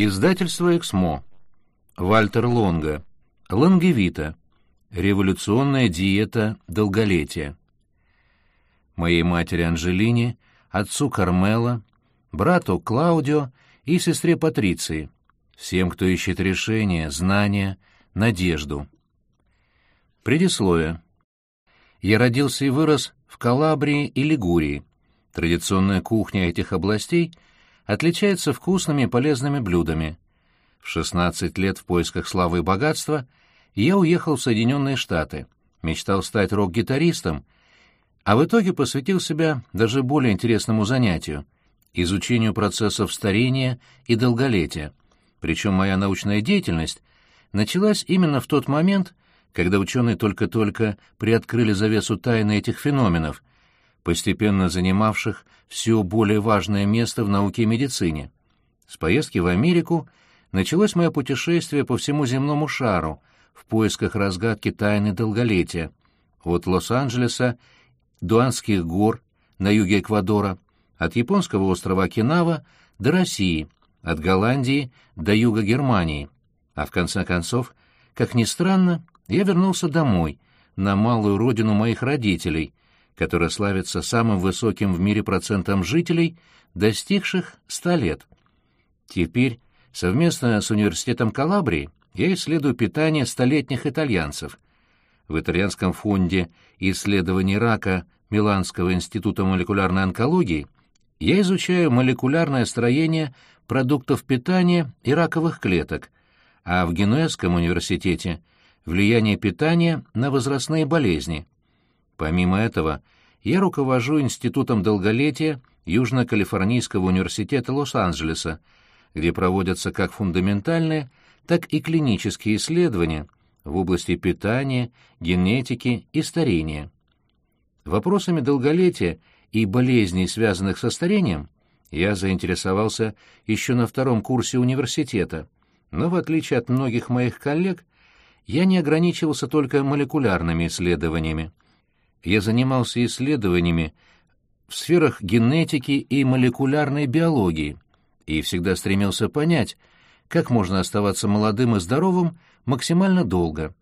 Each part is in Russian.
Издательство «Эксмо». Вальтер Лонга. Лангевита. Революционная диета долголетия. Моей матери Анжелине, отцу Кармела, брату Клаудио и сестре Патриции. Всем, кто ищет решение, знания, надежду. Предисловие. Я родился и вырос в Калабрии и Лигурии. Традиционная кухня этих областей — отличается вкусными и полезными блюдами. В 16 лет в поисках славы и богатства я уехал в Соединенные Штаты, мечтал стать рок-гитаристом, а в итоге посвятил себя даже более интересному занятию — изучению процессов старения и долголетия. Причем моя научная деятельность началась именно в тот момент, когда ученые только-только приоткрыли завесу тайны этих феноменов, постепенно занимавших все более важное место в науке и медицине. С поездки в Америку началось мое путешествие по всему земному шару в поисках разгадки тайны долголетия, от Лос-Анджелеса до Анских гор на юге Эквадора, от японского острова Окинава до России, от Голландии до юга Германии. А в конце концов, как ни странно, я вернулся домой, на малую родину моих родителей, которая славится самым высоким в мире процентом жителей, достигших 100 лет. Теперь, совместно с Университетом Калабрии, я исследую питание столетних итальянцев. В итальянском фонде исследований рака Миланского института молекулярной онкологии я изучаю молекулярное строение продуктов питания и раковых клеток, а в Генуэзском университете — влияние питания на возрастные болезни — Помимо этого, я руковожу Институтом долголетия Южно-Калифорнийского университета Лос-Анджелеса, где проводятся как фундаментальные, так и клинические исследования в области питания, генетики и старения. Вопросами долголетия и болезней, связанных со старением, я заинтересовался еще на втором курсе университета, но в отличие от многих моих коллег, я не ограничивался только молекулярными исследованиями я занимался исследованиями в сферах генетики и молекулярной биологии и всегда стремился понять, как можно оставаться молодым и здоровым максимально долго.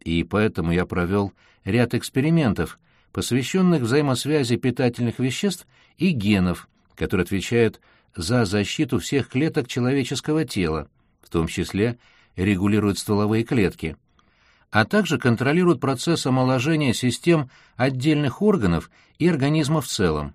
И поэтому я провел ряд экспериментов, посвященных взаимосвязи питательных веществ и генов, которые отвечают за защиту всех клеток человеческого тела, в том числе регулируют стволовые клетки а также контролирует процесс омоложения систем отдельных органов и организма в целом.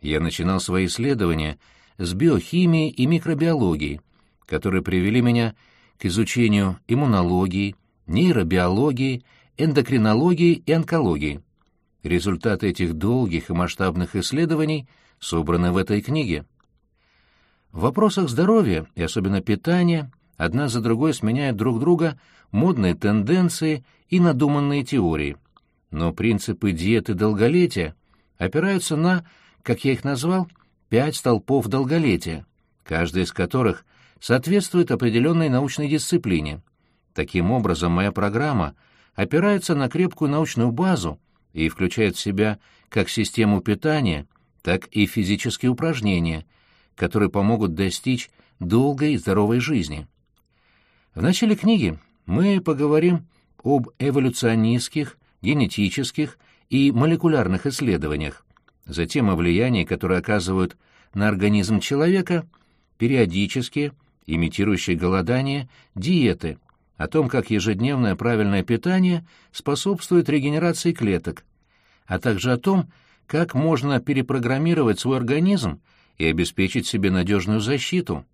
Я начинал свои исследования с биохимии и микробиологии, которые привели меня к изучению иммунологии, нейробиологии, эндокринологии и онкологии. Результаты этих долгих и масштабных исследований собраны в этой книге. В вопросах здоровья и особенно питания одна за другой сменяют друг друга модные тенденции и надуманные теории. Но принципы диеты долголетия опираются на, как я их назвал, пять столпов долголетия, каждый из которых соответствует определенной научной дисциплине. Таким образом, моя программа опирается на крепкую научную базу и включает в себя как систему питания, так и физические упражнения, которые помогут достичь долгой и здоровой жизни. В начале книги мы поговорим об эволюционистских, генетических и молекулярных исследованиях, затем о влиянии, которое оказывают на организм человека периодические, имитирующие голодание, диеты, о том, как ежедневное правильное питание способствует регенерации клеток, а также о том, как можно перепрограммировать свой организм и обеспечить себе надежную защиту.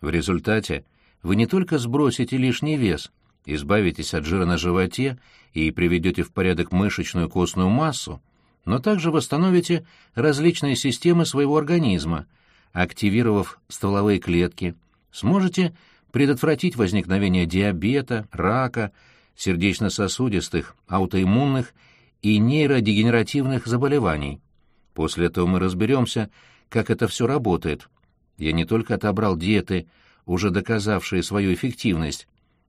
В результате вы не только сбросите лишний вес, избавитесь от жира на животе и приведете в порядок мышечную костную массу, но также восстановите различные системы своего организма, активировав стволовые клетки, сможете предотвратить возникновение диабета, рака, сердечно-сосудистых, аутоиммунных и нейродегенеративных заболеваний. После этого мы разберемся, как это все работает. Я не только отобрал диеты, уже доказавшие свою эффективность,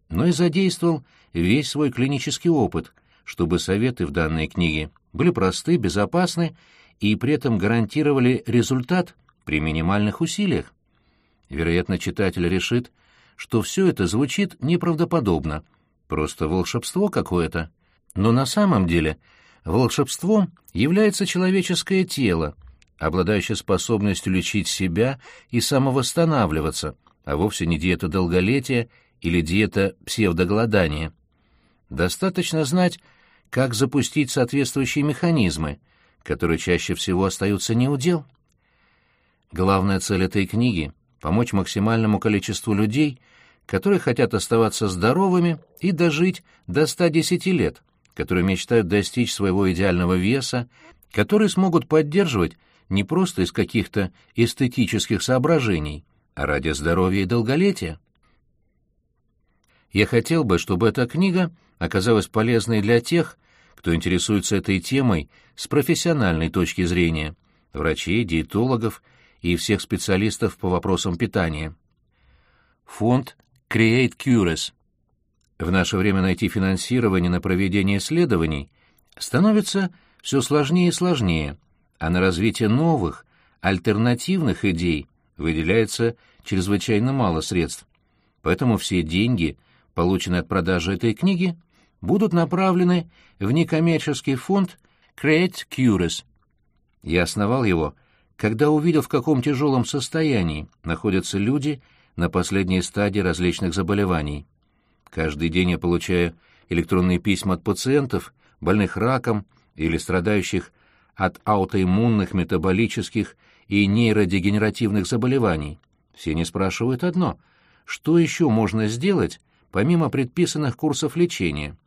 но и задействовал весь свой клинический опыт, чтобы советы в данной книге были просты, безопасны и при этом гарантировали результат при минимальных усилиях. вероятно, читатель решит, что все это звучит неправдоподобно, просто волшебство какое-то. Но на самом деле волшебством является человеческое тело, обладающее способностью лечить себя и самовосстанавливаться, а вовсе не диета долголетия или диета псевдоголодания. Достаточно знать, как запустить соответствующие механизмы, которые чаще всего остаются неудел. Главная цель этой книги — помочь максимальному количеству людей, которые хотят оставаться здоровыми и дожить до 110 лет, которые мечтают достичь своего идеального веса, которые смогут поддерживать не просто из каких-то эстетических соображений, ради здоровья и долголетия. Я хотел бы, чтобы эта книга оказалась полезной для тех, кто интересуется этой темой с профессиональной точки зрения, врачей, диетологов и всех специалистов по вопросам питания. Фонд Create Cures. В наше время найти финансирование на проведение исследований становится все сложнее и сложнее, а на развитие новых, альтернативных идей выделяется чрезвычайно мало средств. Поэтому все деньги, полученные от продажи этой книги, будут направлены в некоммерческий фонд Create Cures. Я основал его, когда увидел, в каком тяжелом состоянии находятся люди на последней стадии различных заболеваний. Каждый день я получаю электронные письма от пациентов, больных раком или страдающих от аутоиммунных, метаболических и нейродегенеративных заболеваний. Все они спрашивают одно — что еще можно сделать, помимо предписанных курсов лечения?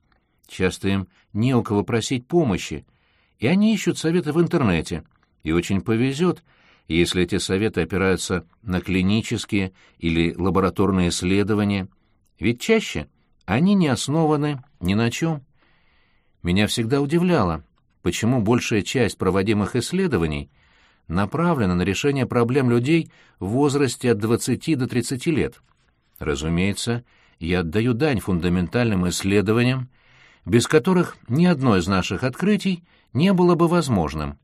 Часто им не у кого просить помощи, и они ищут советы в интернете. И очень повезет, если эти советы опираются на клинические или лабораторные исследования, ведь чаще они не основаны ни на чем. Меня всегда удивляло, почему большая часть проводимых исследований направлена на решение проблем людей в возрасте от 20 до 30 лет. Разумеется, я отдаю дань фундаментальным исследованиям, без которых ни одно из наших открытий не было бы возможным.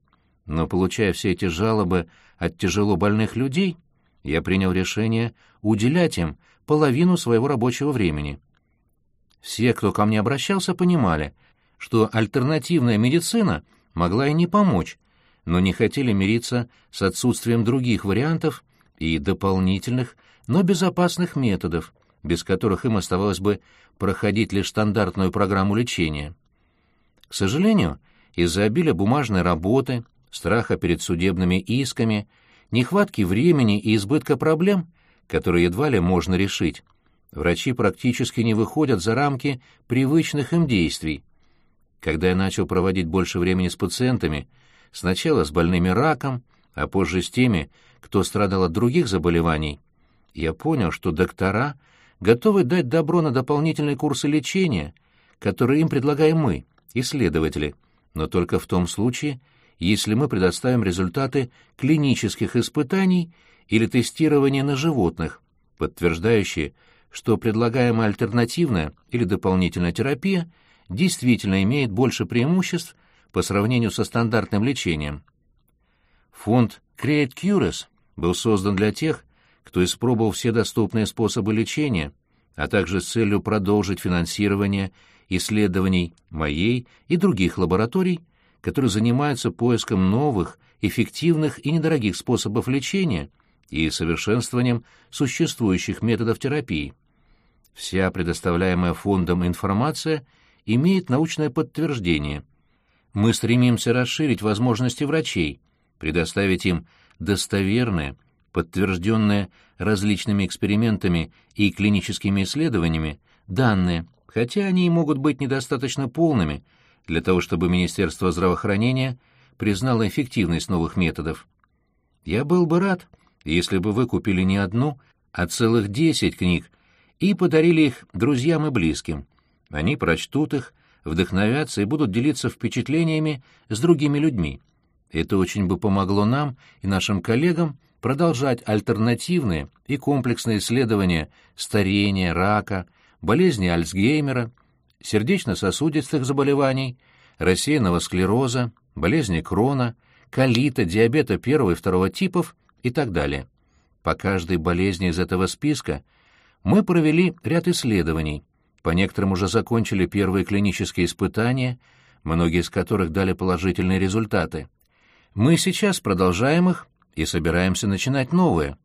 Но, получая все эти жалобы от тяжело больных людей, я принял решение уделять им половину своего рабочего времени. Все, кто ко мне обращался, понимали, что альтернативная медицина могла и не помочь, но не хотели мириться с отсутствием других вариантов и дополнительных, но безопасных методов, без которых им оставалось бы проходить лишь стандартную программу лечения. К сожалению, из-за обилия бумажной работы, страха перед судебными исками, нехватки времени и избытка проблем, которые едва ли можно решить, врачи практически не выходят за рамки привычных им действий. Когда я начал проводить больше времени с пациентами, сначала с больными раком, а позже с теми, кто страдал от других заболеваний, я понял, что доктора — готовы дать добро на дополнительные курсы лечения, которые им предлагаем мы, исследователи, но только в том случае, если мы предоставим результаты клинических испытаний или тестирования на животных, подтверждающие, что предлагаемая альтернативная или дополнительная терапия действительно имеет больше преимуществ по сравнению со стандартным лечением. Фонд Create Cures был создан для тех, кто испробовал все доступные способы лечения, а также с целью продолжить финансирование исследований моей и других лабораторий, которые занимаются поиском новых, эффективных и недорогих способов лечения и совершенствованием существующих методов терапии. Вся предоставляемая фондом информация имеет научное подтверждение. Мы стремимся расширить возможности врачей, предоставить им достоверные, подтвержденные различными экспериментами и клиническими исследованиями, данные, хотя они и могут быть недостаточно полными для того, чтобы Министерство здравоохранения признало эффективность новых методов. Я был бы рад, если бы вы купили не одну, а целых десять книг и подарили их друзьям и близким. Они прочтут их, вдохновятся и будут делиться впечатлениями с другими людьми. Это очень бы помогло нам и нашим коллегам продолжать альтернативные и комплексные исследования старения, рака, болезни Альцгеймера, сердечно-сосудистых заболеваний, рассеянного склероза, болезни Крона, колита, диабета первого и второго типов и так далее. по каждой болезни из этого списка мы провели ряд исследований, по некоторым уже закончили первые клинические испытания, многие из которых дали положительные результаты. Мы сейчас продолжаем их и собираемся начинать новые.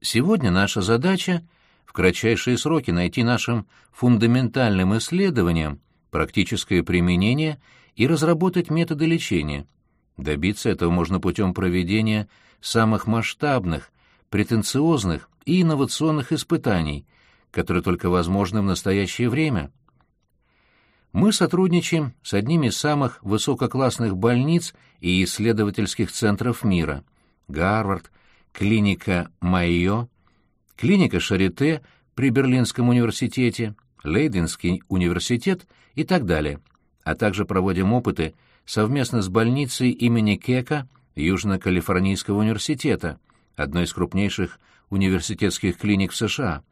Сегодня наша задача в кратчайшие сроки найти нашим фундаментальным исследованиям практическое применение и разработать методы лечения. Добиться этого можно путем проведения самых масштабных, претенциозных и инновационных испытаний, которые только возможны в настоящее время. Мы сотрудничаем с одними из самых высококлассных больниц и исследовательских центров мира – Гарвард, клиника Майо, клиника Шарите при Берлинском университете, Лейденский университет и так далее, а также проводим опыты совместно с больницей имени Кека Южно-Калифорнийского университета, одной из крупнейших университетских клиник в США.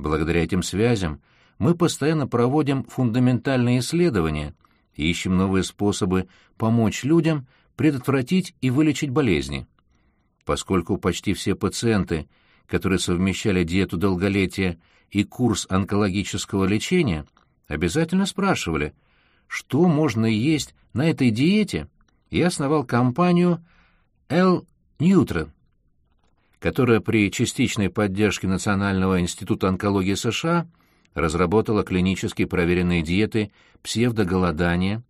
Благодаря этим связям мы постоянно проводим фундаментальные исследования и ищем новые способы помочь людям предотвратить и вылечить болезни. Поскольку почти все пациенты, которые совмещали диету долголетия и курс онкологического лечения, обязательно спрашивали, что можно есть на этой диете, я основал компанию L Nutra, которая при частичной поддержке Национального института онкологии США разработала клинически проверенные диеты псевдоголодания,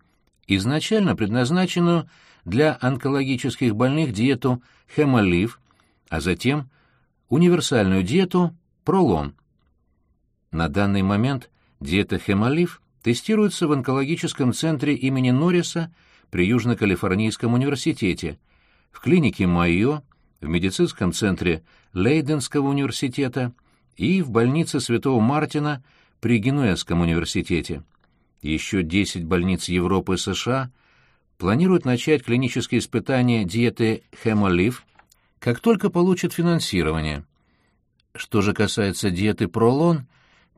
изначально предназначенную для онкологических больных диету Хемолив, а затем универсальную диету Пролон. На данный момент диета Хемолив тестируется в онкологическом центре имени Норриса при Южно-Калифорнийском университете, в клинике Майо, в медицинском центре Лейденского университета и в больнице Святого Мартина при Генуэзском университете. Еще 10 больниц Европы и США планируют начать клинические испытания диеты Хемолив, как только получат финансирование. Что же касается диеты Пролон,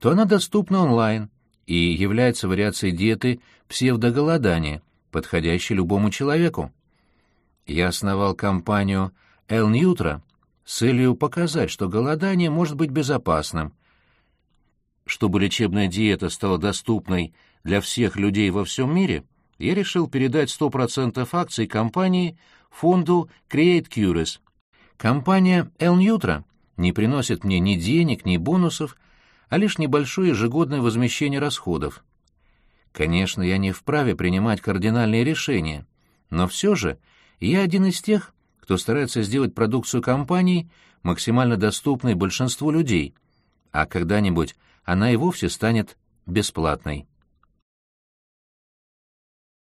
то она доступна онлайн и является вариацией диеты псевдоголодания, подходящей любому человеку. Я основал компанию «Эл Ньютра» с целью показать, что голодание может быть безопасным. Чтобы лечебная диета стала доступной для всех людей во всем мире, я решил передать 100% акций компании фонду Create Cures. Компания «Эл Ньютра» не приносит мне ни денег, ни бонусов, а лишь небольшое ежегодное возмещение расходов. Конечно, я не вправе принимать кардинальные решения, но все же я один из тех, кто старается сделать продукцию компании максимально доступной большинству людей, а когда-нибудь она и вовсе станет бесплатной.